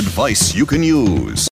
Advice you can use.